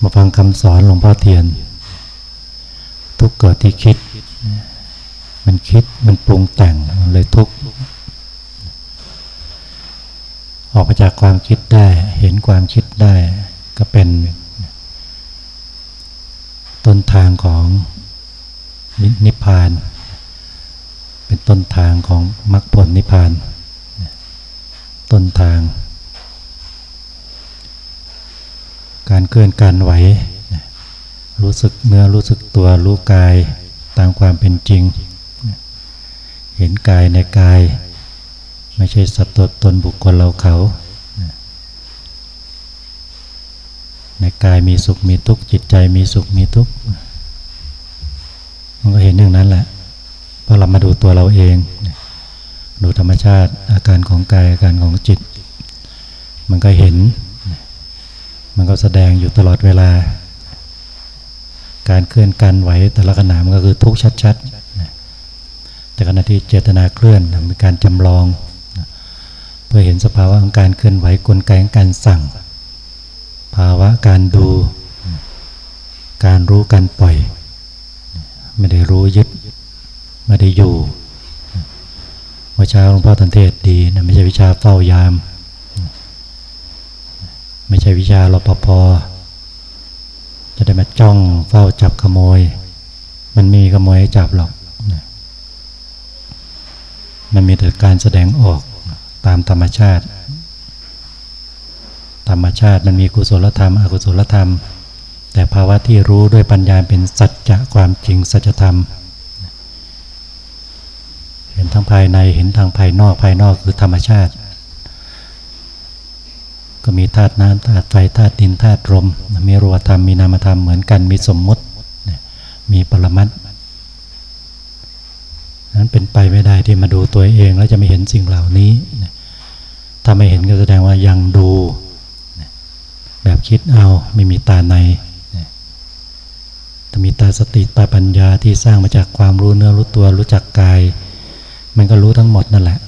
มาฟังคำสอนหลวงพ่อเทียน ทุกเกิดที่คิด มันคิดมันปรุงแต่งมันเลยทุกออกมาจากความคิดได้เห็นความคิดได้ก็เป็น ต้นทางของนิพพาน เป็นต้นทางของมรรคผลนิพพาน ต้นทาง การเคลื่อนการไหว รู้สึกเนื้อรู้สึกตัวรู้กายตามความเป็นจริง เห็นกายในกาย ไม่ใช่สัตว์ตัวตนบุคคลเราเขา ในกายมีสุขมีทุกข์จิตใจมีสุขมีทุกข์มันก็เห็นอย่างนั้นแหละพอเรามาดูตัวเราเอง ดูธรรมชาติอาการของกายอาการของจิต มันก็เห็น มันก็แสดงอยู่ตลอดเวลา การเคลื่อนการไหวแต่ละขณะมันก็คือทุกชัดๆแต่ขณะที่เจตนาเคลื่อนมีการจำลอง เพื่อเห็นสภาวะของการเคลื่อนไหวกลไกของการสั่ง ภาวะการดู การรู้การปล่อย ไม่ได้รู้ยึด ไม่ได้อยู่เมื่อเช้าหลวงพ่อตันเทศดีนะไม่ใช่วิชาเฝ้ายาม ไม่ใช่วิชารปภจะได้มาจ้องเฝ้าจับขโมย มันมีขโมยให้จับหรอก มันมีแต่การแสดงออกตามธรรมชาติ ธรรมชาติมันมีกุศลธรรม อกุศลธรรม แต่ภาวะที่รู้ด้วยปัญญาเป็นสัจจะความจริงสัจธรรม เห็นทั้งภายในเห็นทางภายนอกภายนอกคือธรรมชาติ ก็มีธาตุน้ำธาตุไฟธาตุดินธาตุลมมีรูปธรรมมีนามธรรมเหมือนกันมีสมมติมีปรมัตนั้นเป็นไปไม่ได้ที่มาดูตัวเองแล้วจะไม่เห็นสิ่งเหล่านี้ ถ้าไม่เห็นก็แสดงว่ายังดู แบบคิดเอาไม่มีตาในถ้ามีตาสติตาปัญญาที่สร้างมาจากความรู้เนื้อรู้ตัวรู้จักกาย มันก็รู้ทั้งหมดนั่นแหละ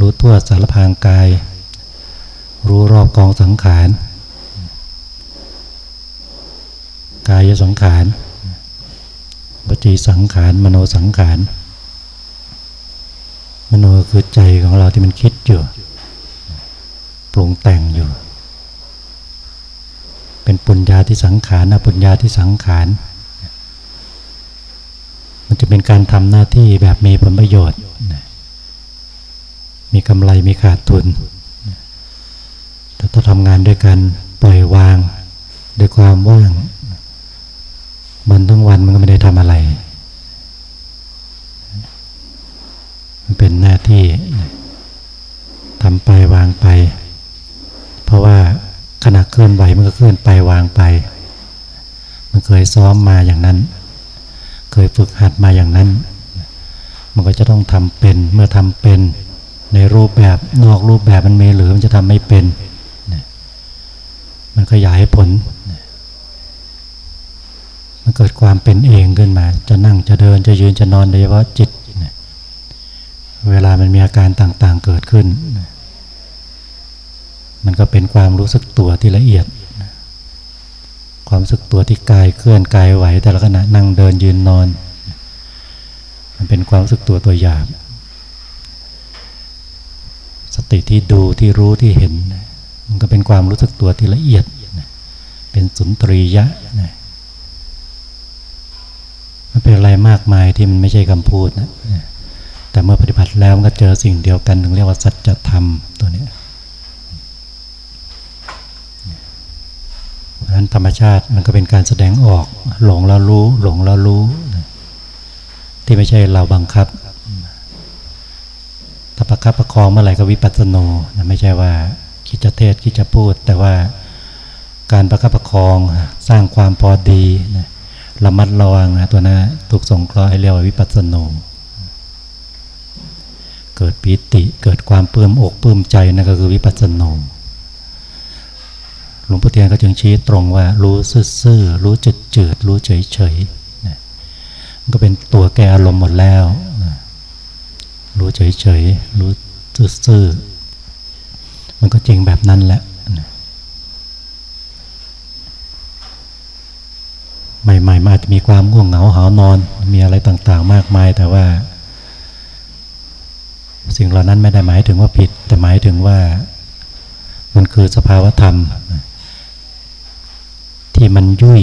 รู้ทั่วสารพางกาย รู้รอบกองสังขารกายสังขารปจีสังขารมโนสังขาร มโนคือใจของเราที่มันคิดอยู่ปรุงแต่งอยู่ เป็นปุญญาที่สังขารนะปุญญาที่สังขาร มันจะเป็นการทำหน้าที่แบบมีผลประโยชน์ มีกำไรมีขาดทุน แต่ต้องทำงานด้วยกันปล่อยวางด้วยความว่าง มันทั้งวันมันก็ไม่ได้ทำอะไร มันเป็นหน้าที่ทำไปวางไป เพราะว่าขณะเคลื่อนไหวมันก็เคลื่อนไปวางไป มันเคยซ้อมมาอย่างนั้น เคยฝึกหัดมาอย่างนั้น มันก็จะต้องทำเป็นเมื่อทำเป็นในรูปแบบนอกรูปแบบมันมีหรือมันจะทำไม่เป็น มันขยายผล มันเกิดความเป็นเองขึ้นมา จะนั่งจะเดินจะยืนจะนอนโดยเฉพาะจิต เวลามันมีอาการต่างๆเกิดขึ้น มันก็เป็นความรู้สึกตัวที่ละเอียด ความรู้สึกตัวที่กายเคลื่อนกายไหว แต่ละขณะนั่งเดินยืนนอน มันเป็นความรู้สึกตัวตัวหยาบ สติที่ดูที่รู้ที่เห็น มันก็เป็นความรู้สึกตัวที่ละเอียดเป็นสุนทรียะมันเป็นอะไรมากมายที่มันไม่ใช่คำพูดนะแต่เมื่อปฏิบัติแล้วมันก็เจอสิ่งเดียวกันถึงเรียกว่าสัจธรรมตัวนี้เพราะฉะนั้นธรรมชาติมันก็เป็นการแสดงออก หลงแล้วรู้ หลงแล้วรู้ที่ไม่ใช่เราบังคับถ้าประคับประคองเมื่อไหร่ก็วิปัสสโนนะไม่ใช่ว่า คิดจะเทศคิดจะพูด แต่ว่าการประคับประคองสร้างความพอดีนะระมัดระวังนะตัวนั้นถูกส่งเคราะห์ให้เรียกว่าวิปัสสโนเกิดปิติเกิดความเปื้มอกเปื้มใจนั่นก็คือวิปัสสโนหลวงพ่อเทียนก็จึงชี้ตรงว่า รู้ซื่อๆรู้จืดจืดรู้เฉยเฉยมันก็เป็นตัวแก้อารมณ์หมดแล้วรู้เฉยเฉยรู้ซื่อๆ มันก็จริงแบบนั้นแหละใหม่ๆมาอาจจะมีความง่วงเหงาหานอน มีอะไรต่างๆ มากมาย แต่ว่า สิ่งเหล่านั้นไม่ได้หมายถึงว่าผิด แต่หมายถึงว่า มันคือสภาวธรรม ที่มันยุ่ย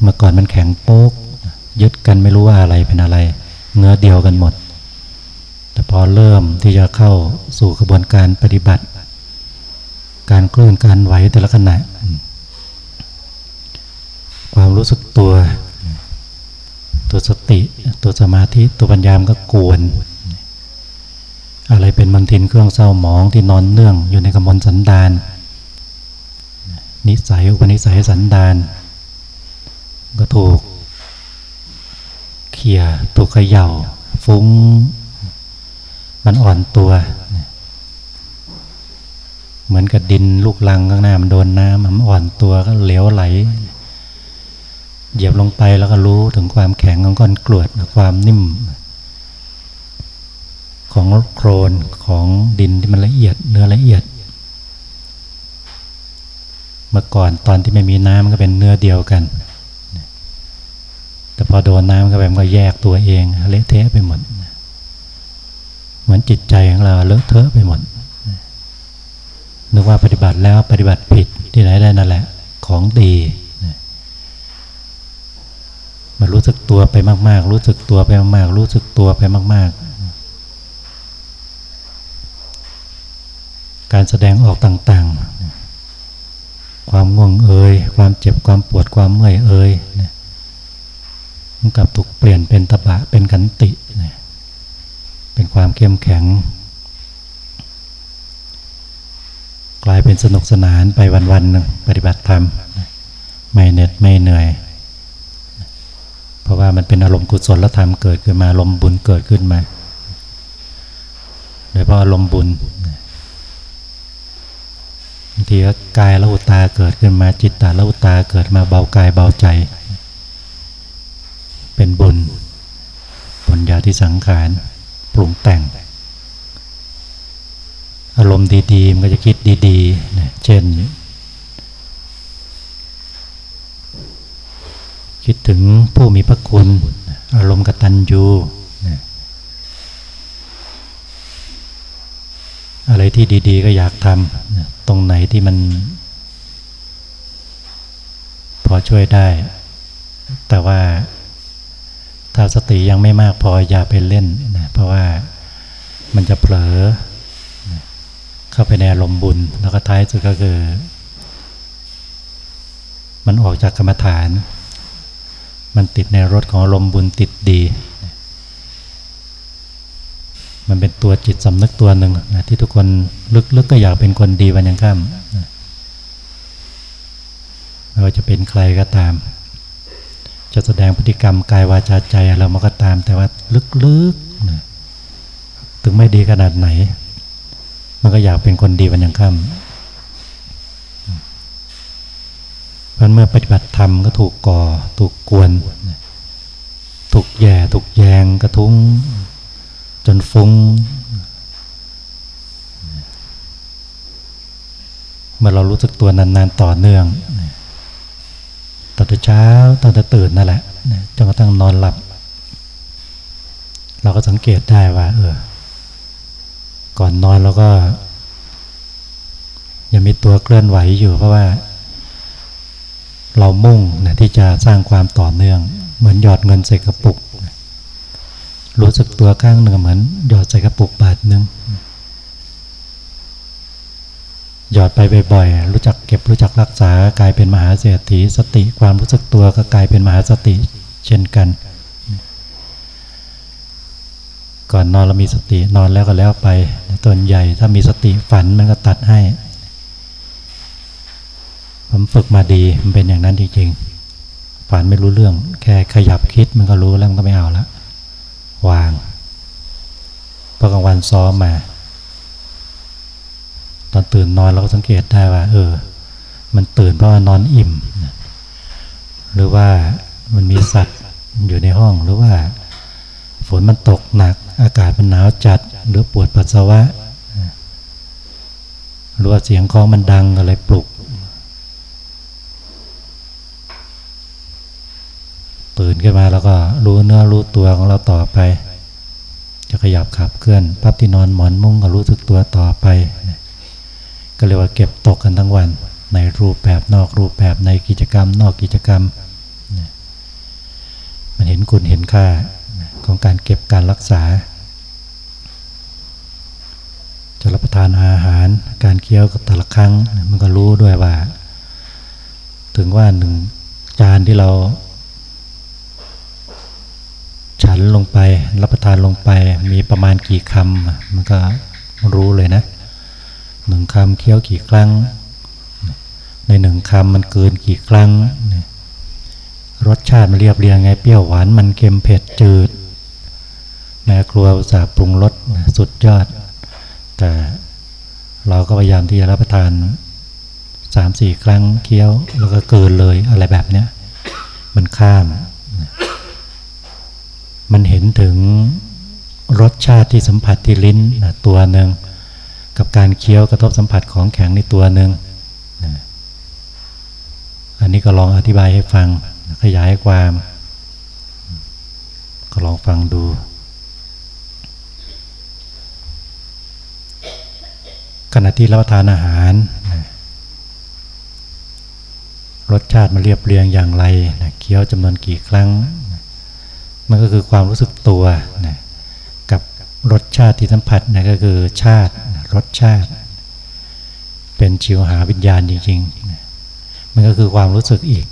เมื่อก่อนมันแข็งโป๊ก ยึดกันไม่รู้ว่าอะไรเป็นอะไร เนื้อเดียวกันหมด แต่พอเริ่มที่จะเข้าสู่กระบวนการปฏิบัติ การเคลื่อนการไหวแต่ละขณะ ความรู้สึกตัว ตัวสติ ตัวสมาธิ ตัวปัญญามก็กวน อะไรเป็นมันทินเครื่องเศร้าหมองที่นอนเนื่อง อยู่ในกำมลสันดาน นิสัยอุปนิสัยสันดาน ก็ถูกเขี่ยถูกขย่า ฟุ้ง มันอ่อนตัว เหมือนกับดินลูกลังข้างหน้ามันโดนน้ำมันอ่อนตัวก็เหลวไหล เหยียบลงไปแล้วก็รู้ถึงความแข็งของก้อนกรวดความนิ่ม ของโครนของดินที่มันละเอียดเนื้อละเอียด เมื่อก่อนตอนที่ไม่มีน้ำก็เป็นเนื้อเดียวกัน แต่พอโดนน้ำก็แบบก็แยกตัวเองเละเทะไปหมดเหมือนจิตใจของเราเลอะเทอะไปหมด นึกว่าปฏิบัติแล้วปฏิบัติผิดที่ไหนได้นั่นแหละ ของดีมารู้สึกตัวไปมาก ๆ รู้สึกตัวไปมากๆ รู้สึกตัวไปมาก ๆ การแสดงออกต่างๆ ความง่วงเอ่ยความเจ็บความปวดความเมื่อยเอ่ยมันกลับถูกเปลี่ยนเป็นตะบะเป็นขันติ เป็นความเข้มแข็ง กลายเป็นสนุกสนานไปวันๆปฏิบัติธรรม ไม่เหน็ดไม่เหนื่อย เพราะว่ามันเป็นอารมณ์กุศลธรรมเกิดขึ้นมาอารมณ์บุญเกิดขึ้นมาโดยเพราะอารมณ์บุญบางทีก็กายละหุตาเกิดขึ้นมาจิตตาละหุตาเกิดมาเบากายเบาใจ เป็นบุญปัญญาที่สังขารปรุงแต่ง อารมณ์ดีๆ มันก็จะคิดดีๆเช่น คิดถึงผู้มีพระคุณ อารมณ์กตัญญูอะไรที่ดีๆ ก็อยากทำตรงไหนที่มัน พอช่วยได้ แต่ว่าถ้าสติยังไม่มากพออย่าไปเล่นนะเพราะว่ามันจะเผลอ เข้าไปในอารมณ์บุญ แล้วก็ท้ายสุดก็คือ มันออกจากกรรมฐาน มันติดในรถของลมบุญติดดี มันเป็นตัวจิตสำนึกตัวหนึ่งนะที่ทุกคนลึกๆก็อยากเป็นคนดีวันยังข้ามไม่ว่าจะเป็นใครก็ตาม จะแสดงพฤติกรรมกายวาจาใจเรามันก็ตามแต่ว่าลึกๆนะถึงไม่ดีขนาดไหน มันก็อยากเป็นคนดีวันยังข้ามเพราะเมื่อปฏิบัติธรรมก็ถูกก่อ ถูกกวน ถูกแย่ ถูกแยงกระทุ้ง จนฟุง้ง เมื่อเรารู้สึกตัวนานๆต่อเนื่องตอนเช้าตอนตื่นนั่นแหละจนกระทั่งนอนหลับ เราก็สังเกตได้ว่า เออ ก่อนนอนเราก็ยังมีตัวเคลื่อนไหวอยู่ เพราะว่า เรามุ่งนะที่จะสร้างความต่อเนื่อง เหมือนหยอดเงินใส่กระปุก รู้สึกตัวข้างหนึ่งเหมือนหยอดใส่กระปุกบาทหนึ่งหยอดไปบ่อยๆรู้จักเก็บรู้จักรักษากลายเป็นมหาเศรษฐีสติความรู้สึกตัวก็กลายเป็นมหาสติเช่นกัน ก่อนนอนเรามีสตินอนแล้วก็แล้วไปตัวใหญ่ถ้ามีสติฝันมันก็ตัดให้ ผมฝึกมาดีมันเป็นอย่างนั้นจริงๆ ฝันไม่รู้เรื่อง แค่ขยับคิดมันก็รู้แล้วมันก็ไม่เอาละวางพอกลางวันซ้อมมา ตอนตื่นนอนเราก็สังเกตได้ว่า เออ มันตื่นเพราะว่านอนอิ่ม หรือว่ามันมีสัตว์อยู่ในห้องหรือว่า ฝนมันตกหนัก อากาศมันหนาวจัด หรือปวดปัสสาวะหรือว่าเสียงคล้องมันดังอะไรปลุก ตื่นขึ้นมาแล้วก็รู้เนื้อรู้ตัวของเราต่อไป จะขยับขับเคลื่อนพับที่นอนหมอนมุ้งก็รู้สึกตัวต่อไป ก็เรียกว่าเก็บตกกันทั้งวัน ในรูปแบบนอกรูปแบบในกิจกรรม นอกกิจกรรม มันเห็นคุณเห็นค่า ของการเก็บการรักษา จะรับประทานอาหารการเคี้ยวกับแต่ละครั้งมันก็รู้ด้วยว่า ถึงว่าหนึ่งจานที่เราฉันลงไปรับประทานลงไปมีประมาณกี่คำมันก็รู้เลยนะหนึ่งคำเคี้ยวกี่ครั้ง ในหนึ่งคำมันเกินกี่ครั้ง รสชาติมันเรียบเรียงไงเปรี้ยวหวานมันเค็มเผ็ดจืด แม่ครัวอุตสาห์ปรุงรสสุดยอด แต่เราก็พยายามที่จะรับประทานสามสี่ครั้งเคี้ยวแล้วก็เกินเลยอะไรแบบเนี้ยมันข้าม มันเห็นถึงรสชาติที่สัมผัสที่ลิ้นนะตัวหนึ่งกับการเคี้ยวกระทบสัมผัสของแข็งในตัวหนึ่งนะอันนี้ก็ลองอธิบายให้ฟังขยายความ ก็ลองฟังดู ขณะที่รับประทานอาหารนะรสชาติมันเรียบเรียงอย่างไรนะเคี้ยวจำนวนกี่ครั้งมันก็คือความรู้สึกตัวนะกับรสชาติที่สัมผัสนะก็คือชาติรสชาติ เป็นชิวหาวิญญาณจริงๆนะมันก็คือความรู้สึกอีก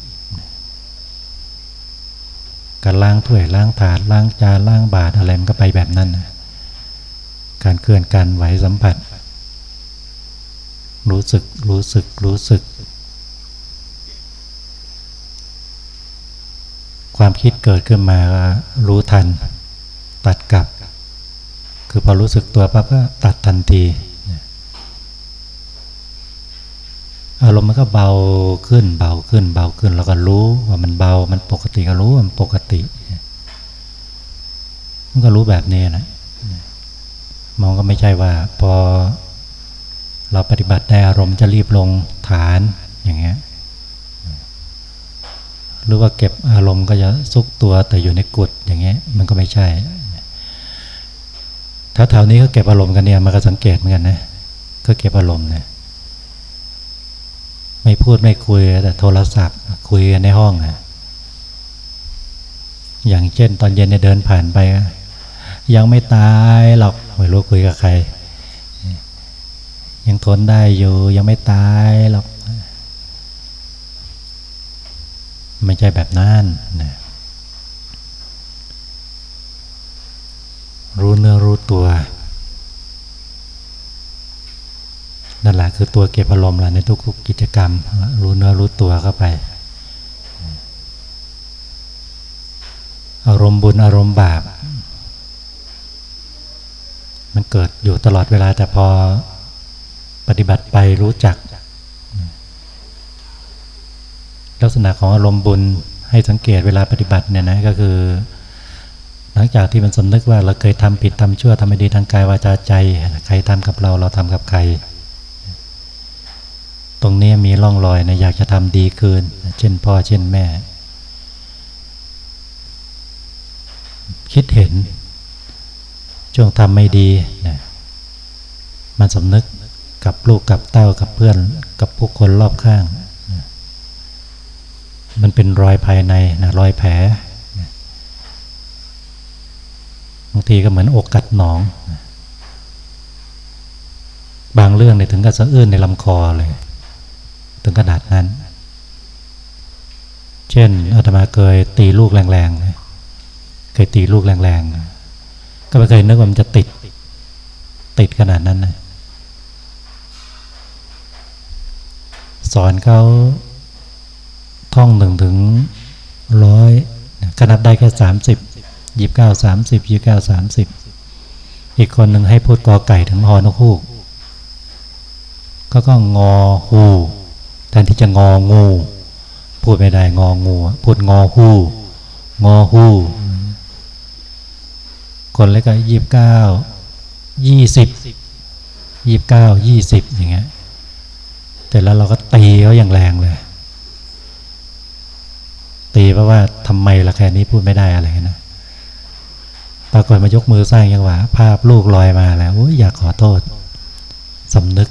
การล้างถ้วยล้างถาดล้างจานล้างบาตรอะไรมันก็ไปแบบนั้นนะการเคลื่อนการไหวสัมผัส รู้สึกรู้สึกรู้สึก ความคิดเกิดขึ้นมารู้ทัน ตัดกลับ คือพอรู้สึกตัวปั๊บก็ตัดทันทีอารมณ์มันก็เบาขึ้นเบาขึ้นเบาขึ้นแล้วก็รู้ว่ามันเบา มันปกติก็รู้ว่ามันปกติ มันก็รู้แบบนี้นะมองก็ไม่ใช่ว่า พอ เราปฏิบัติได้อารมณ์จะรีบลงฐานอย่างเงี้ยหรือว่าเก็บอารมณ์ก็จะซุกตัวแต่อยู่ในกุฏอย่างเงี้ยมันก็ไม่ใช่ ถ้าแถวนี้ก็เก็บอารมณ์กันเนี่ยมันก็สังเกตเหมือนกันนะก็เก็บอารมณ์เนี่ยไม่พูดไม่คุยแต่โทรศัพท์คุยกันในห้องอะอย่างเช่น ตอนเย็นเนี่ยเดินผ่านไป ยังไม่ตายหรอกไม่รู้คุยกับใคร ยังทนได้อยู่ยังไม่ตายหรอก ไม่ใช่แบบนั้นนะรู้เนื้อรู้ตัว นั่นแหละคือตัวเก็บอารมณ์แหละในทุกๆกิจกรรม รู้เนื้อรู้ตัวเข้าไป อารมณ์บุญอารมณ์บาป มันเกิดอยู่ตลอดเวลาแต่พอ ปฏิบัติไปรู้จัก ลักษณะของอารมณ์บุญให้สังเกตเวลาปฏิบัติเนี่ยนะก็คือ หลังจากที่มันสำนึกว่าเราเคยทำผิดทำชั่วทำไม่ดีทางกายวาจาใจ ใครทำกับเราเราทำกับใคร ตรงนี้มีร่องรอยนะอยากจะทำดีคืน เช่นพ่อเช่นแม่ คิดเห็นช่วงทำไม่ดีนะมันสำนึก กับลูกกับเต้ากับเพื่อนกับผู้คนรอบข้าง มันเป็นรอยภายในนะรอยแผลบางทีก็เหมือนอกกัดหนอง บางเรื่องเนี่ยถึงกับสะอื้นในลำคอเลย ถึงขนาดนั้น เช่นอาตมาเคยตีลูกแรงๆ เคยตีลูกแรงๆ ก็ไม่เคยนึกว่ามันจะติด ติดขนาดนั้นนะ สอนเขาท่องหนึ่งถึงร้อยขนับได้แค่สามสิบยี่บเก้าสามสิบยี่บเก้าสามสิบอีกคนหนึ่งให้พูดกอไก่ถึงฮอนกฮูกก็ก็งอฮูแทนที่จะงองู พูดไม่ได้งองู พูดงอฮูงอฮูคนเล็กก็ยี่บเก้ายี่สิบยี่บเก้ายี่สิบอย่างเงี้ย แต่แล้วเราก็ตีเขาอย่างแรงเลย ตีเพราะว่าทำไมล่ะแค่นี้พูดไม่ได้อะไรนะปรากฏมายกมือสร้างยังหวะภาพลูกลอยมาแล้วอยากขอโทษสำนึก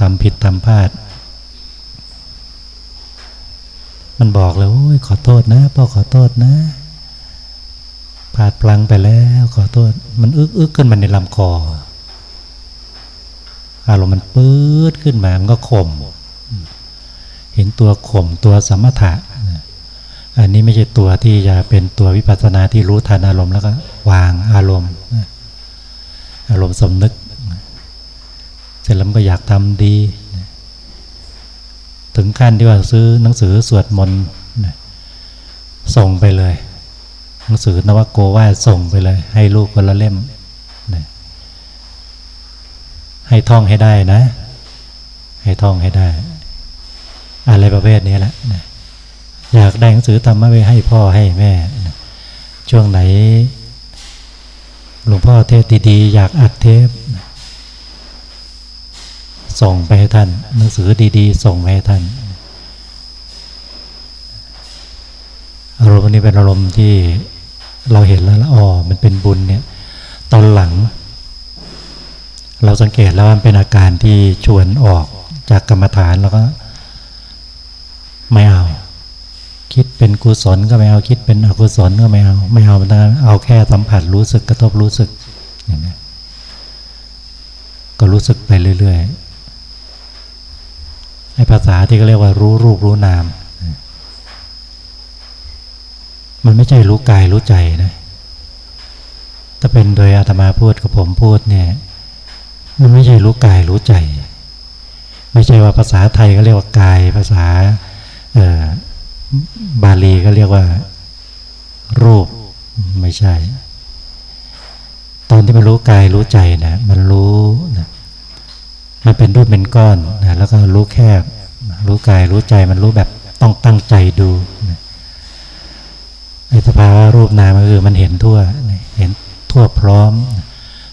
ทำผิดทำพลาด มันบอกเลยโอ้ยขอโทษนะพ่อขอโทษนะพลาดพลังไปแล้ว ขอโทษ มันอึกอึกขึ้นมาในลำคอ อารมณ์มันปื๊ดขึ้นมามันก็ข่มเห็นตัวข่มตัวสมถะอันนี้ไม่ใช่ตัวที่จะเป็นตัววิปัสสนาที่รู้ทันอารมณ์แล้วก็วางอารมณ์ อารมณ์สมนึก เสร็จแล้วก็อยากทำดี ถึงขั้นที่ว่าซื้อหนังสือสวดมนต์ส่งไปเลย หนังสือนวโกว่าส่งไปเลย ให้ลูกคนละเล่ม ให้ท่องให้ได้นะ ให้ท่องให้ได้ อะไรประเภทนี้แหละนะอยากได้หนังสือธรรมะไปให้พ่อให้แม่นะช่วงไหน หลวงพ่อเทศดีๆ อยากอัดเทปนะส่งไปให้ท่าน หนังสือดีๆ ส่งไปให้ท่านอารมณ์นี้เป็นอารมณ์ที่เราเห็นแล้วอ๋อมันเป็นบุญเนี่ย ตอนหลัง เราสังเกตแล้วมันเป็นอาการที่ชวนออกจากกรรมฐานแล้วก็ ไม่เอา คิดเป็นกุศลก็ไม่เอาคิดเป็นอกุศลก็ไม่เอา ไม่เอามันเอาแค่สัมผัสรู้สึกกระทบรู้สึกอย่างนี้ก็รู้สึกไปเรื่อยๆไอ้ภาษาที่เขาเรียกว่ารู้รูปรู้นาม มันไม่ใช่รู้กายรู้ใจนะถ้าเป็นโดยอาตมาพูดกับผมพูดเนี่ย มันไม่ใช่รู้กายรู้ใจ ไม่ใช่ว่าภาษาไทยก็เรียกว่ากาย ภาษาบาลีก็เรียกว่า รูปไม่ใช่ ตอนที่มันรู้กายรู้ใจนะมันรู้นะมันเป็นรูปเป็นก้อนนะแล้วก็รู้แคบ รู้กายรู้ใจมันรู้แบบต้องตั้งใจดูนะไอ้สภาวะรูปนามก็คือมันเห็นทั่ว เห็นทั่วพร้อมนะ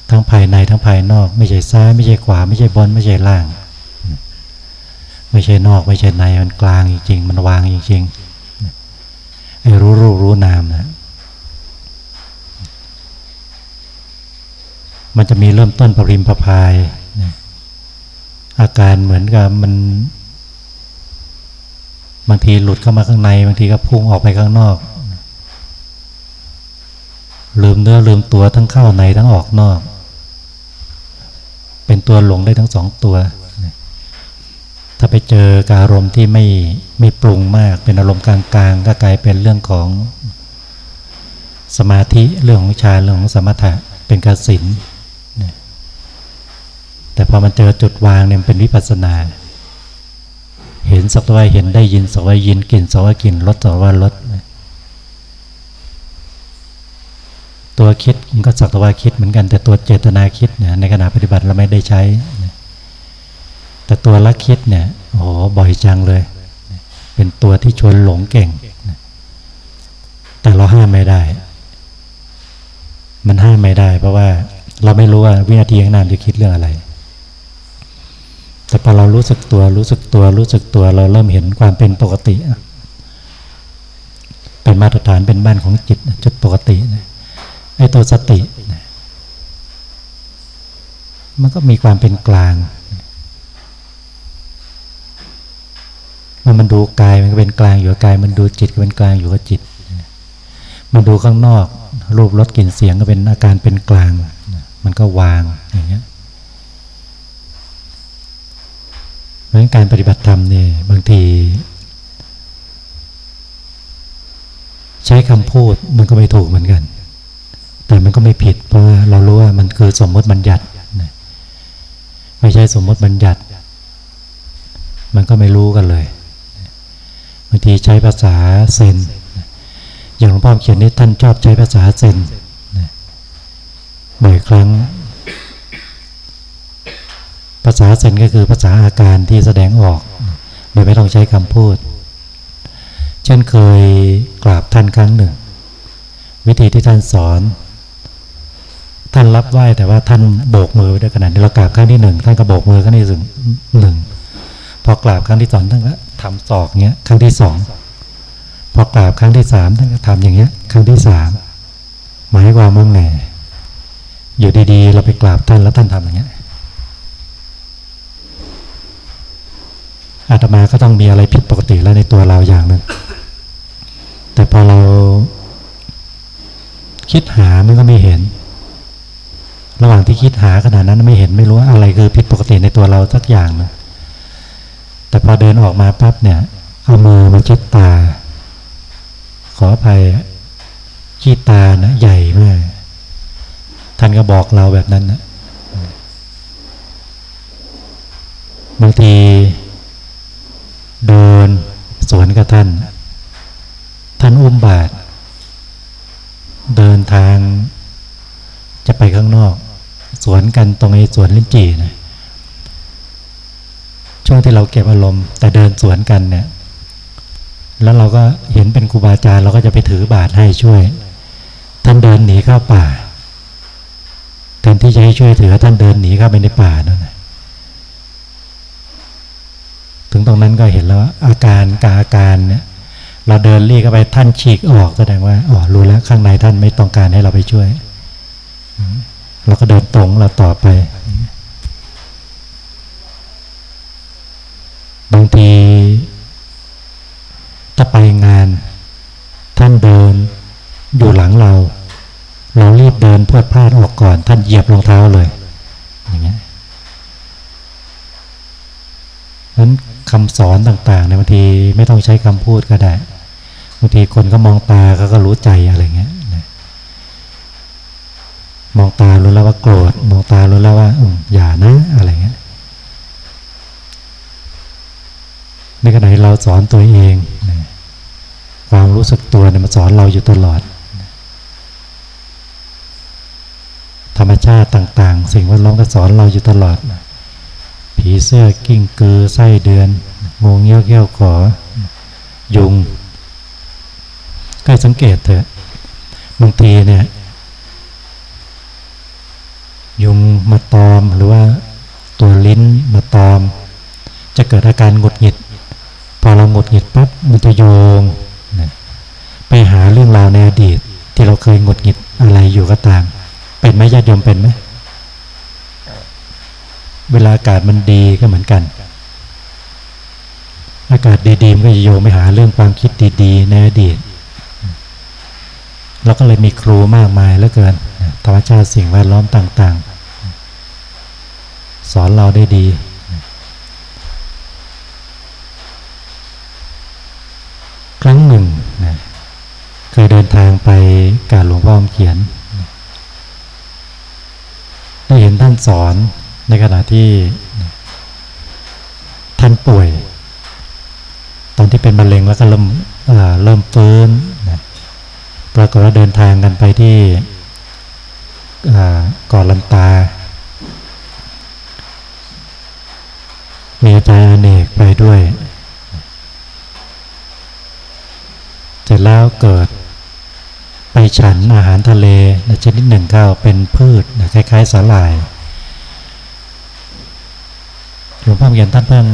ทั้งภายในทั้งภายนอก ไม่ใช่ซ้าย ไม่ใช่ขวา ไม่ใช่บนไม่ใช่ล่าง ไม่ใช่นอก ไม่ใช่ในมันกลางจริงๆมันวางจริงๆไอ้รู้รูปรู้นามนะมันจะมีเริ่มต้นปริมพพายอาการเหมือนกับมัน บางทีหลุดเข้ามาข้างใน บางทีก็พุ่งออกไปข้างนอก ลืมเนื้อลืมตัวทั้งเข้าในทั้งออกนอก เป็นตัวหลงได้ทั้งสองตัว ถ้าไปเจอการอารมณ์ที่ไม่ไม่ปรุงมาก เป็นอารมณ์กลางๆ ก็กลายเป็นเรื่องของสมาธิเรื่องของฌานเรื่องของสมถะเป็นกสินแต่พอมันเจอจุดวางเนี่ยเป็นวิปัสนา เห็นสักว่าเห็นได้ยินสักว่ายินกลิ่นสักว่า กลิ่นรสสักว่ารส ตัวคิดมันก็สักตว่าคิดเหมือนกัน แต่ตัวเจตนาคิดเนี่ยในขณะปฏิบัติเราไม่ได้ใช้ แต่ตัวละคิดเนี่ยโอ้บ่อยจังเลย เป็นตัวที่ชวนหลงเก่ง แต่เราห้ามไม่ได้ มันห้ามไม่ได้ เพราะว่าเราไม่รู้ว่าวินาทีข้างหน้าจะคิดเรื่องอะไร แต่พอเรารู้สึกตัวรู้สึกตัวรู้สึกตัวเราเริ่มเห็นความเป็นปกติ เป็นมาตรฐานเป็นบ้านของจิตจุดปกตินะ ไอ้ตัวสติ มันก็มีความเป็นกลางมันมันดูกายมันก็เป็นกลางอยู่กับกาย มันดูจิตก็เป็นกลางอยู่กับจิต มันดูข้างนอก รูปรสกลิ่นเสียงก็เป็นอาการเป็นกลาง มันก็วางอย่างเงี้ยเพราะการปฏิบัติธรรมเนี่ยบางที ใช้คำพูดมันก็ไม่ถูกเหมือนกัน แต่มันก็ไม่ผิด เพราะเรารู้ว่ามันคือสมมติบัญญัติไม่ใช่สมมติบัญญัติ มันก็ไม่รู้กันเลยบางทีใช้ภาษาเซนอย่างหลวงพ่อเขียนนี่ท่านชอบใช้ภาษาเซนบ่อยครั้ง ภาษาเซนก็คือภาษาอาการที่แสดงออก โดยไม่ต้องใช้คำพูด เช่นเคยกราบท่านครั้งหนึ่ง วิธีที่ท่านสอน ท่านรับไหว้แต่ว่าท่านโบกมือด้วยขนาดนี้เรากราบครั้งที่หนึ่งท่านก็โบกมือครั้งที่หนึ่งพอกราบครั้งที่สองท่านก็ทำศอกเงี้ยครั้งที่สองพพอกราบครั้งที่สามท่านก็ทำอย่างเงี้ย ครั้งที่สามหมายความว่าไงอยู่ดีๆ เราไปกราบท่านแล้วท่านทำอย่างเงี้ยอาตมาก็ต้องมีอะไรผิดปกติแล้วในตัวเราอย่างหนึ่งแต่พอเราคิดหามันก็ไม่เห็น ระหว่างที่คิดหาขนาดนั้นไม่เห็นไม่รู้อะไรคือผิดปกติในตัวเราสักอย่างนะแต่พอเดินออกมาปั๊บเนี่ย เอามือมาเช็ดตา ขออภัยขี้ตานะใหญ่มากท่านก็บอกเราแบบนั้นนะบางทีเดินสวนกับท่าน ท่านอุ้มบาท เดินทางจะไปข้างนอก วนกันตรงไอ้สวนลิ้นจี่นะช่วงที่เราเก็บอารมณ์ แต่เดินสวนกันเนี่ย แล้วเราก็เห็นเป็นครูบาอาจารย์เราก็จะไปถือบาทให้ช่วย ท่านเดินหนีเข้าป่าแทนที่จะให้ช่วยถือท่านเดินหนีเข้าไปในป่านั่นนะถึงตรงนั้นก็เห็นแล้วอาการกาอาการเนี่ยเราเดินเรียกไปท่านฉีกออกแสดงว่าอ๋อรู้แล้วข้างในท่านไม่ต้องการให้เราไปช่วย เราก็เดินตรงเราต่อไป บางที ถ้าไปงาน ท่านเดินอยู่หลังเรา เรารีบเดินพวดพลาดออกก่อน ท่านเหยียบรองเท้าเลย อย่างเงี้ยนั้นคำสอนต่างๆในบางทีไม่ต้องใช้คำพูดก็ได้บางทีคนก็มองตาเขาก็รู้ใจอะไรเงี้ย มองตารู้แล้วว่าโกรธ มองตารู้แล้วว่าออย่านะอะไรเงี้ยในขณะที่เราสอนตัวเองความรู้สึกตัวเนี่ยมาสอนเราอยู่ตลอด ธรรมชาติต่าง ๆ สิ่งแวดล้อมก็สอนเราอยู่ตลอด ผีเสื้อกิ้งกือไส้เดือนงูเงี้ยวเกี้ยวขอ ยุงก็สังเกตเถอะบางทีเนี่ย ยุงมาตอมหรือว่าตัวลิ้นมาตอม จะเกิดอาการหงุดหงิด พอเราหงุดหงิดปั๊บมันจะโยงไปหาเรื่องราวในอดีต ที่เราเคยหงุดหงิดอะไรอยู่ก็ตาม เป็นไหมญาติโยมเป็นไหมเวลาอากาศมันดีก็เหมือนกัน อากาศดีๆมันก็จะโยงไปหาเรื่องความคิดดีๆในอดีตเราก็เลยมีครูมากมายเหลือเกินธรรมชาติสิ่งแวดล้อมต่างๆ สอนเราได้ดี ครั้งหนึ่งนะเคยเดินทางไปการหลวงพ่อเขียน ได้เห็นท่านสอนในขณะที่ท่านป่วย ตอนที่เป็นมะเร็งแล้วก็เริ่มเริ่มฟื้นปรากฏว่าเดินทางกันไปที่ก่อนลันตา มีอาจอเนกไปด้วย เสร็จแล้วเกิดไปฉันอาหารทะเลชนิดหนึ่งก็เป็นพืชคล้ายๆสาหร่ายหลวงพ่อเขียนท่านเพิ่ง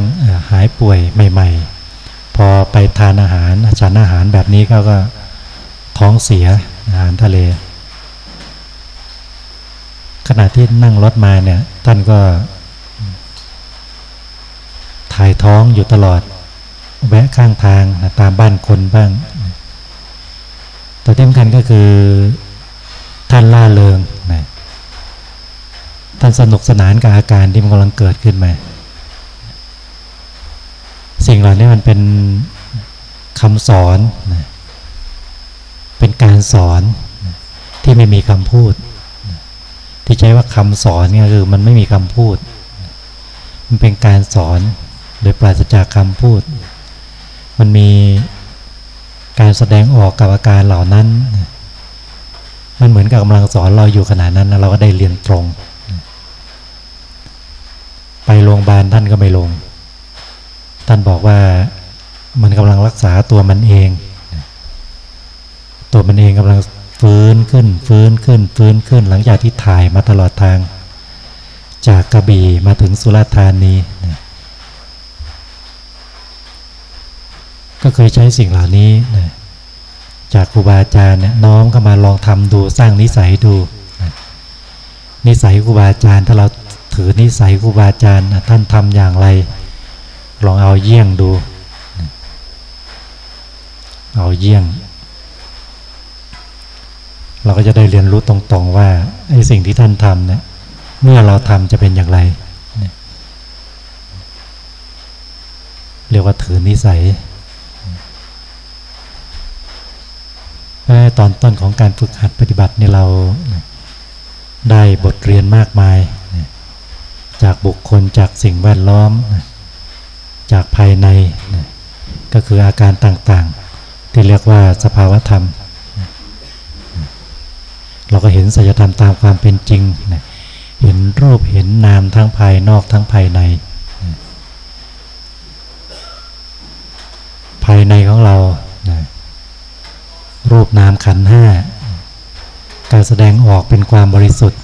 หายป่วยใหม่ ๆ พอไปทานอาหารฉันอาหารแบบนี้เขาก็ท้องเสียอาหารทะเล ขณะที่นั่งรถมาเนี่ยท่านก็ ถ่ายท้องอยู่ตลอด แวะข้างทางนะตามบ้านคนบ้างแต่ที่สำคัญก็คือท่านล่าเริงนะท่านสนุกสนานกับอาการที่มันกำลังเกิดขึ้นมา สิ่งเหล่านี้มันเป็นคำสอนนะเป็นการสอนนะที่ไม่มีคำพูดนะที่ใช้ว่าคำสอนเนี่ยคือมันไม่มีคำพูด มันเป็นการสอน โดยปราศจากคำพูด มันมีการแสดงออกกับอาการเหล่านั้น มันเหมือนกับกำลังสอนเราอยู่ขนาดนั้น เราก็ได้เรียนตรง ไปโรงพยาบาลท่านก็ไม่ลง ท่านบอกว่ามันกำลังรักษาตัวมันเอง ตัวมันเองกำลังฟื้นขึ้น ฟื้นขึ้น ฟื้นขึ้น หลังจากที่ถ่ายมาตลอดทาง จากกระบี่มาถึงสุราษฎร์ธานี ก็เคยใช้สิ่งเหล่านี้นะจากครูบาอาจารย์เนี่ยน้อมก็มาลองทำดูสร้างนิสัยดูนิสัยครูบาอาจารย์ถ้าเราถือนิสัยครูบาอาจารย์ท่านทำอย่างไร ลองเอาเยี่ยงดู เอาเยี่ยง เราก็จะได้เรียนรู้ตรงๆว่าไอ้สิ่งที่ท่านทำเนี่ยเมื่อเราทำจะเป็นอย่างไร เรียกว่าถือนิสัย ตอนต้นของการฝึกหัดปฏิบัติเนี่ยเราได้บทเรียนมากมาย จากบุคคลจากสิ่งแวดล้อม จากภายใน ก็คืออาการต่างๆ ที่เรียกว่าสภาวธรรม เราก็เห็นสัจธรรมตามความเป็นจริง เห็นรูปเห็นนามทั้งภายนอกทั้งภายใน ภายในของเรา รูปนามขันห้าการแสดงออกเป็นความบริสุทธิ์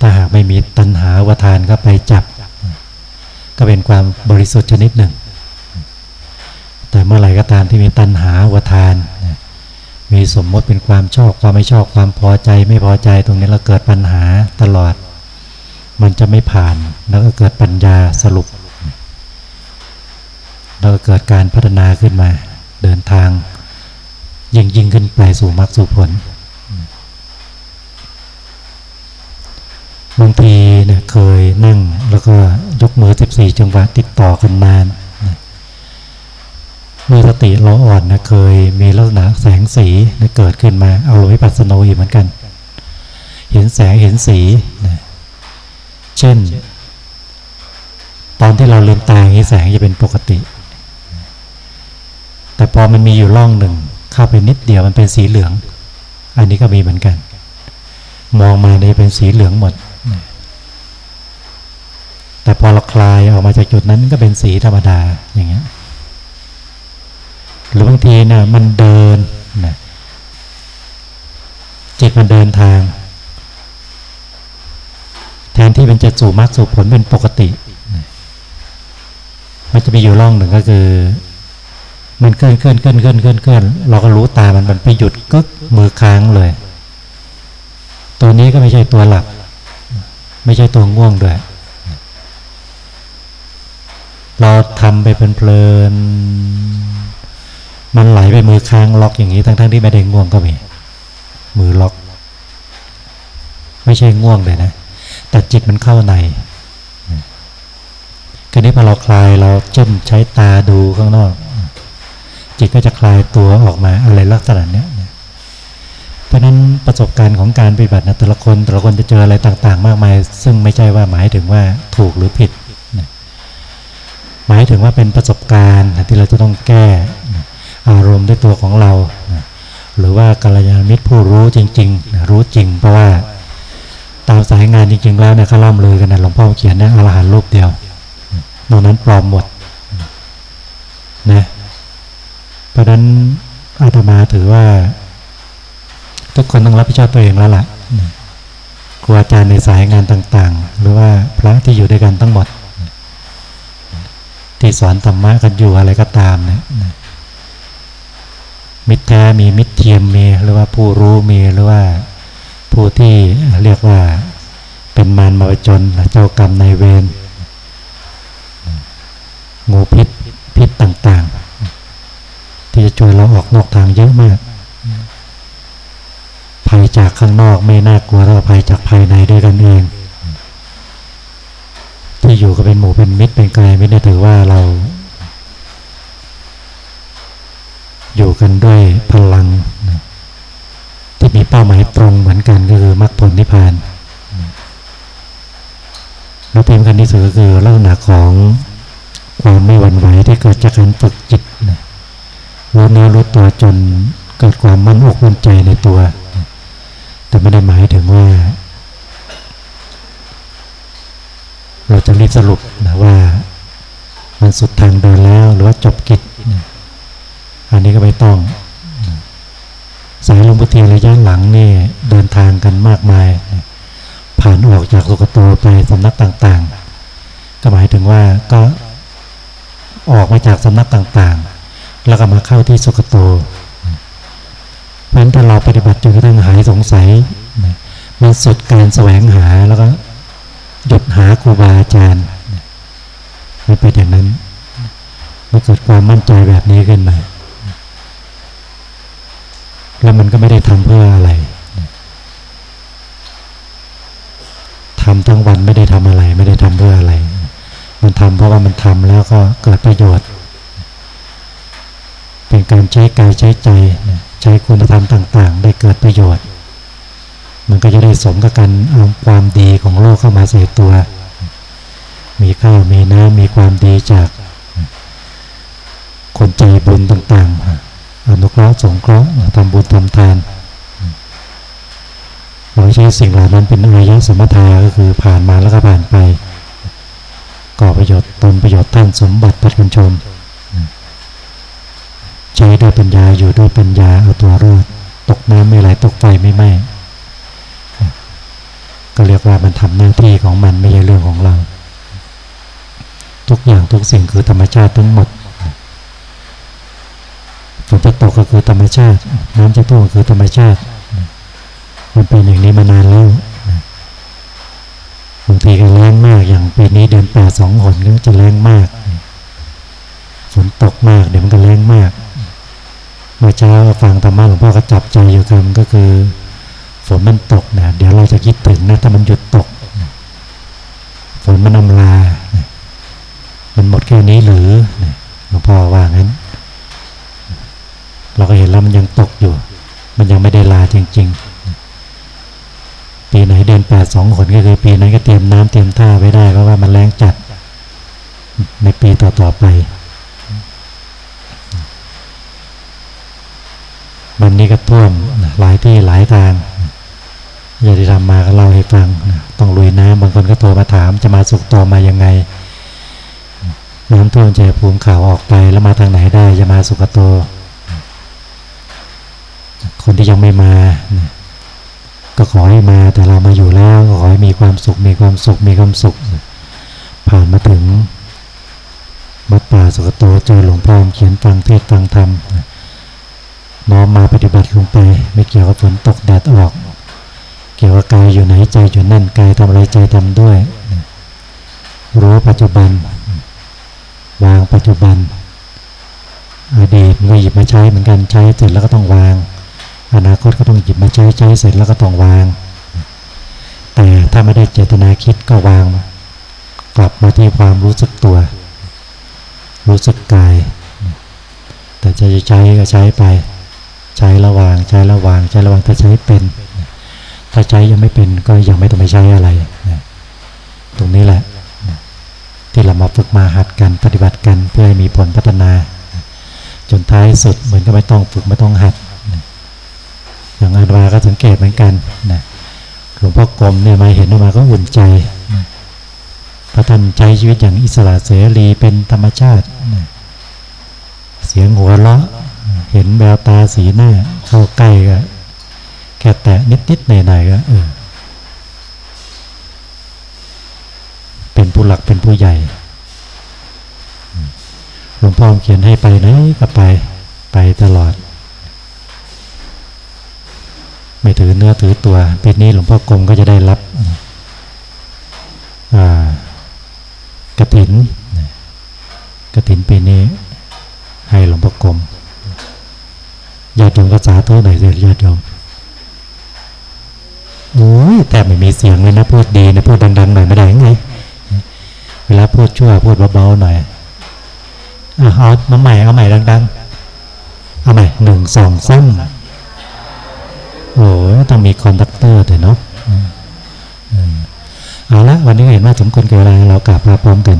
ถ้าหากไม่มีตัณหาวทานก็ไปจับ ก็เป็นความบริสุทธิ์ชนิดหนึ่ง แต่เมื่อไหร่ก็ตามที่มีตัณหาวทาน มีสมมติเป็นความชอบความไม่ชอบความพอใจ ไม่พอใจตรงนี้เราเกิดปัญหาตลอด มันจะไม่ผ่านแล้วก็เกิดปัญญาสรุปแล้วก็เกิดการพัฒนาขึ้นมาเดินทาง ยิ่งยิ่งขึ้นไปสู่มรรคสู่ผลบางทีเนี่ยเคยนั่งแล้วก็ยกมือสิบสี่จังหวะติดต่อกันนานเมื่อสติเราอ่อนนะเคยมีลักษณะแสงสีนะเกิดขึ้นมาเอาลงไปปัสสโนอีกเหมือนกัน เห็นแสงเห็นสีนะเช่น ตอนที่เราลืมตาอย่างนี้แสงจะเป็นปกติ แต่พอมันมีอยู่ร่องหนึ่ง เข้าไปนิดเดียวมันเป็นสีเหลือง อันนี้ก็มีเหมือนกัน มองมาเนี่ยเป็นสีเหลืองหมด แต่พอเราคลายออกมาจากจุดนั้นก็เป็นสีธรรมดาอย่างเงี้ยหรือบางทีนะมันเดินนะจิตมันเดินทาง แทนที่มันจะสู่มรรคสู่ผลเป็นปกติ มันจะมีอยู่ร่องหนึ่งก็คือ มันเคลื่อนเคลื่อนเคลื่อนเคลื่อนเคลื่อนเคลื่อนเราก็รู้ตามันมันไปหยุดกึกมือค้างเลย ตัวนี้ก็ไม่ใช่ตัวหลับ ไม่ใช่ตัวง่วงด้วย เราทำไปเพลินมันไหลไปมือค้างล็อกอย่างนี้ทั้งทั้งที่ไม่ได้ง่วงก็มี มือล็อก ไม่ใช่ง่วงเลยนะแต่จิตมันเข้าในคราวนี้พอเราคลายเราเจ้มใช้ตาดูข้างนอก ก็จะคลายตัวออกมาอะไรลักษณะเนี้ยเพราะนั้นประสบการณ์ของการปฏิบัตินะแต่ละคนแต่ละคนจะเจออะไรต่าง ๆ มากมาย ซึ่งไม่ใช่ว่าหมายถึงว่าถูกหรือผิดหมายถึงว่าเป็นประสบการณ์ที่เราจะต้องแก้อารมณ์ด้วยตัวของเราหรือว่ากัลยาณมิตรผู้รู้จริงๆรู้จริง เพราะว่าตามสายงานจริง ๆ แล้วเนี่ยเขาล่ำเลยกันนะหลวงพ่อเขียนนะอรหันต์รูปเดียวนอกนั้นปลอมหมดนะ เพราะนั้นอาตมาถือว่า ทุกคนต้องรับผิดชอบตัวเองแล้วล่ะครูอาจารย์ในสายงานต่างๆ หรือว่าพระที่อยู่ด้วยกันทั้งหมด ที่สอนธรรมะกันอยู่อะไรก็ตามเนี่ยมิตรแท้มีมิตรเทียมมีหรือว่าผู้รู้มีหรือว่าผู้ที่เรียกว่าเป็นมารมาจนเจ้ากรรมในเวรงูพิษพิษต่าง ๆ ที่จะช่วยเราออกนอกทางเยอะมาก ภัยจากข้างนอกไม่น่ากลัวเท่าภัยจากภายในด้วยกันเอง ที่อยู่ก็เป็นหมู่เป็นมิตรเป็นกายไม่ได้ถือว่าเรา อยู่กันด้วยพลัง ที่มีเป้าหมายตรงเหมือนกันก็คือมรรคผลนิพพานแล้วที่สำคัญที่สุดก็คือลักษณะของความไม่หวั่นไหวที่เกิดจากการฝึกจิตนะ รู้เนื้อรู้ตัวจนเกิดความมั่นอกมั่นใจในตัว แต่ไม่ได้หมายถึงว่า เราจะรีบสรุปนะว่า มันสุดทางเดินแล้วหรือว่าจบกิจอันนี้ก็ไม่ต้อง สายลงพุทธีระยะหลังนี่เดินทางกันมากมาย ผ่านออกจากสุกโตไปสำนักต่าง ๆ ก็หมายถึงว่าก็ออกมาจากสำนักต่างๆ แล้วก็มาเข้าที่สุกโตเพราะฉะนั้นถ้าเราปฏิบัติจนกระทั่งหายสงสัยมันสุดการแสวงหาแล้วก็หยุดหาครูบาอาจารย์ไม่เป็นอย่างนั้นมื่อเกิดความมั่นใจแบบนี้ขึ้นมาแล้วมันก็ไม่ได้ทำเพื่ออะไรทำทั้งวันไม่ได้ทำอะไร ไม่ได้ทำเพื่ออะไร มันทำเพราะว่ามันทำแล้วก็เกิดประโยชน์ เป็นการใช้กายใช้ใจใช้คุณธรรมต่างๆ ได้เกิดประโยชน์ มันก็จะได้สมกับการเอาความดีของโลกเข้ามาใส่ตัว มีข้าวมีน้ำมีความดีจาก คนใจบุญต่างๆอนุเคราะห์สงเคราะห์ทำบุญทำทานเราใช้สิ่งเหล่านั้นเป็นอายะสมถาก็คือผ่านมาแล้วก็ผ่านไปก่อประโยชน์ตนประโยชน์ท่านสมบัติปัจจุชน ใช้ด้วยปัญญาอยู่ด้วยปัญญาเอาตัวรอด ตกน้ำไม่ไหลตกไฟไม่ไหม้ก็เรียกว่ามันทำหน้าที่ของมันไม่ใช่เรื่องของเรา ทุกอย่างทุกสิ่งคือธรรมชาติทั้งหมดฝนจะตกก็คือธรรมชาติ น้ำจะท่วมคือธรรมชาติ มันเป็นอย่างนี้มานานแล้วบางทีก็แรงมากอย่างปีนี้เดือนแปดสองหนก็จะแรงมากฝนตกมากเดี๋ยวมันก็แรงมาก เมื่อเช้าฟังธรรมะหลวงพ่อก็จับใจอยู่คำก็คือฝนมันตกนะเดี๋ยวเราจะคิดถึงนะถ้ามันหยุดตกฝนมันอำลามันหมดแค่นี้หรือหลวงพ่อว่างั้น เราก็เห็นแล้วมันยังตกอยู่ มันยังไม่ได้ลาจริง ๆ ปีไหนเดือนแปดสองคนก็คือปีนั้นก็เตรียมน้ำเตรียมท่าไว้ได้เพราะว่ามันแรงจัด ในปีต่อๆไป วันนี้ก็ท่วมหลายที่หลายทางยาติธรรมมาก็เล่าให้ฟังต้องลุยน้ำบางคนก็โทรมาถามจะมาสุกตัวมายังไงน้ำท่วมใจภูมิข่าวออกไปแล้วมาทางไหนได้จะมาสุกโต คนที่ยังไม่มา ก็ขอให้มาแต่เรามาอยู่แล้วขอให้มีความสุขมีความสุขมีความสุข ผ่านมาถึงวัดป่าสุกโตเจอหลวงพ่อเขียนฟังเทศฟังธรรมน้ อมมาปฏิบัติลงไป ไม่เกี่ยวกับฝนตกแดดออก เกี่ยวกับกายอยู่ไหนใจอยู่นั่นกายทำอะไรใจทำด้วย รู้ปัจจุบัน วางปัจจุบัน อดีตก็หยิบมาใช้เหมือนกันใช้เสร็จแล้วก็ต้องวาง อนาคตก็ต้องหยิบมาใช้ใช้เสร็จแล้วก็ต้องวาง แต่ถ้าไม่ได้เจตนาคิดก็วาง กลับมาที่ความรู้สึกตัว รู้สึกกาย แต่จะใช้ก็ใช้ไป ใช้ระวางใช้ระวางใช้ระวางถ้าใช้เป็น ถ้าใช้ยังไม่เป็นก็ยังไม่ต้องไปใช้อะไรตรงนี้แหละที่เรามาฝึกมาหัดกันปฏิบัติกันเพื่อให้มีผลพัฒนา จนท้ายสุดเหมือนก็ไม่ต้องฝึกไม่ต้องหัดอย่างอาดวาก็สังเกตเหมือนกันนะหลวงพ่อกรมเนี่ยมาเห็นออกมาก็อุ่นใจพระท่านใช้ชีวิตอย่างอิสระเสรีเป็นธรรมชาติเสียงหัวเราะ เห็นแววตาสีหน้า เข้าใกล้ก็แค่แตะนิดๆหน่อยๆก็เออเป็นผู้หลักเป็นผู้ใหญ่หลวงพ่อเขียนให้ไปไหนก็ไปไปตลอด ไม่ถือเนื้อถือตัวปีนี้หลวงพ่อกรมก็จะได้รับกระถินกระถินปีนี้ให้หลวงพ่อกรม ญาติโยมก็สาธุหน่อยเลยญาติโยมโอ้ยแต่ไม่มีเสียงเลยนะพูดดีนะพูดดังๆหน่อยไม่ได้ไงเวลาพูดชั่วพูดเบาๆหน่อยอะเอามาใหม่เอาใหม่ดังๆเอาใหม่หนึ่งสองซ้ำโอ้ยต้องมี conductor เลยเนาะเอาละวันนี้เห็นว่าสมควรเกี่ยวอะไรเรากลับมาพร้อมกัน